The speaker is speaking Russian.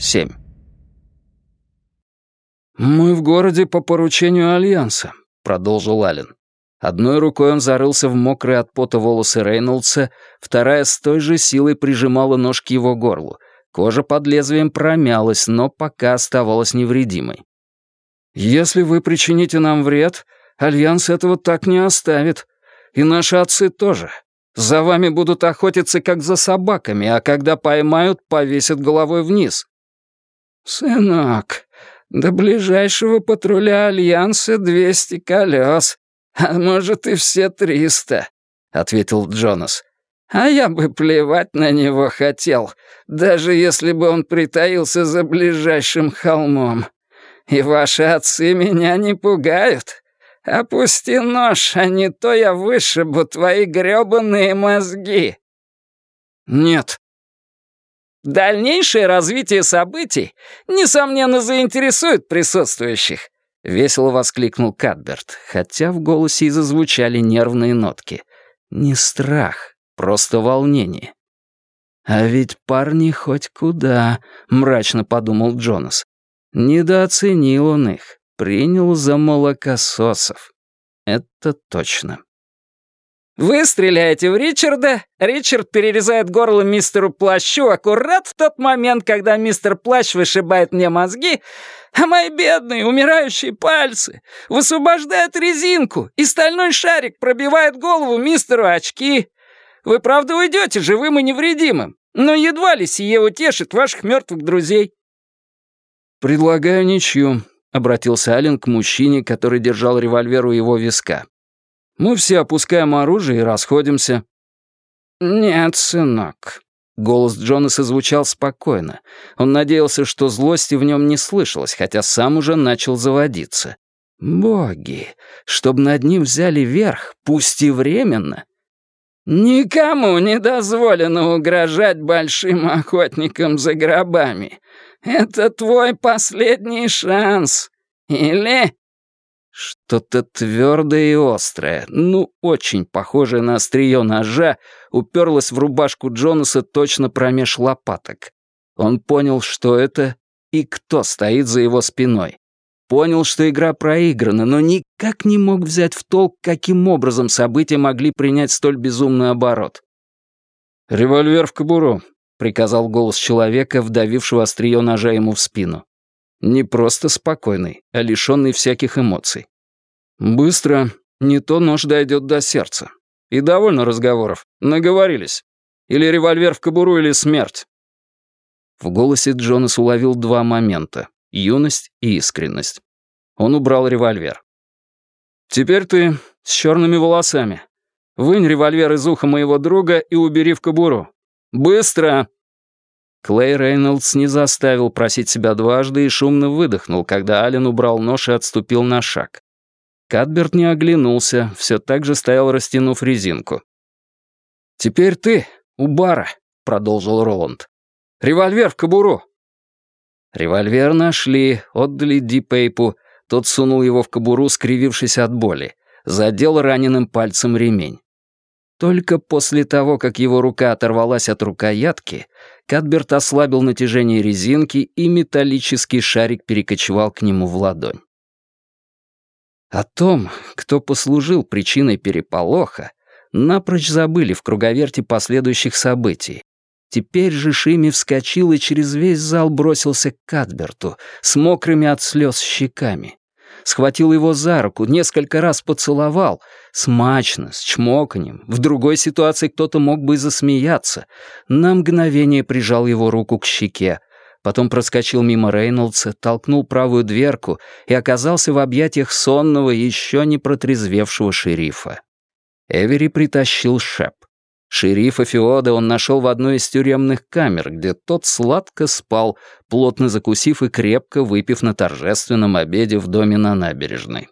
7. «Мы в городе по поручению Альянса», — продолжил Аллен. Одной рукой он зарылся в мокрые от пота волосы Рейнольдса, вторая с той же силой прижимала нож к его горлу. Кожа под лезвием промялась, но пока оставалась невредимой. «Если вы причините нам вред, Альянс этого так не оставит. И наши отцы тоже. За вами будут охотиться, как за собаками, а когда поймают, повесят головой вниз». «Сынок, до ближайшего патруля Альянса двести колес, а может и все триста», — ответил Джонас. «А я бы плевать на него хотел, даже если бы он притаился за ближайшим холмом. И ваши отцы меня не пугают. Опусти нож, а не то я вышибу твои грёбаные мозги». «Нет», Дальнейшее развитие событий, несомненно, заинтересует присутствующих», — весело воскликнул Кадберт, хотя в голосе и зазвучали нервные нотки. Не страх, просто волнение. «А ведь парни хоть куда», — мрачно подумал Джонас. Недооценил он их, принял за молокососов. Это точно. Вы стреляете в Ричарда, Ричард перерезает горло мистеру Плащу аккурат в тот момент, когда мистер Плащ вышибает мне мозги, а мои бедные умирающие пальцы высвобождают резинку, и стальной шарик пробивает голову мистеру очки. Вы правда уйдете живым и невредимым, но едва ли сие утешит ваших мертвых друзей. «Предлагаю ничью», — обратился Ален к мужчине, который держал револьвер у его виска. Мы все опускаем оружие и расходимся». «Нет, сынок». Голос Джонаса звучал спокойно. Он надеялся, что злости в нем не слышалось, хотя сам уже начал заводиться. «Боги, чтобы над ним взяли верх, пусть и временно». «Никому не дозволено угрожать большим охотникам за гробами. Это твой последний шанс. Или что-то твердое и острое, ну, очень похожее на острие ножа, уперлось в рубашку Джонаса точно промеж лопаток. Он понял, что это и кто стоит за его спиной. Понял, что игра проиграна, но никак не мог взять в толк, каким образом события могли принять столь безумный оборот. «Револьвер в кобуру», — приказал голос человека, вдавившего острие ножа ему в спину. Не просто спокойный, а лишенный всяких эмоций. Быстро, не то нож дойдет до сердца. И довольно разговоров. Наговорились. Или револьвер в кобуру, или смерть. В голосе Джонас уловил два момента — юность и искренность. Он убрал револьвер. «Теперь ты с черными волосами. Вынь револьвер из уха моего друга и убери в кобуру. Быстро!» Клей Рейнольдс не заставил просить себя дважды и шумно выдохнул, когда Ален убрал нож и отступил на шаг. Кадберт не оглянулся, все так же стоял, растянув резинку. «Теперь ты, у бара», — продолжил Роланд. «Револьвер в кобуру». Револьвер нашли, отдали Дипейпу, тот сунул его в кобуру, скривившись от боли, задел раненым пальцем ремень. Только после того, как его рука оторвалась от рукоятки, Кадберт ослабил натяжение резинки, и металлический шарик перекочевал к нему в ладонь. О том, кто послужил причиной переполоха, напрочь забыли в круговерте последующих событий. Теперь же Шими вскочил и через весь зал бросился к Кадберту с мокрыми от слез щеками схватил его за руку, несколько раз поцеловал, смачно, с чмоканьем. В другой ситуации кто-то мог бы и засмеяться. На мгновение прижал его руку к щеке. Потом проскочил мимо Рейнольдса, толкнул правую дверку и оказался в объятиях сонного, еще не протрезвевшего шерифа. Эвери притащил шеп. Шерифа Феода он нашел в одной из тюремных камер, где тот сладко спал, плотно закусив и крепко выпив на торжественном обеде в доме на набережной.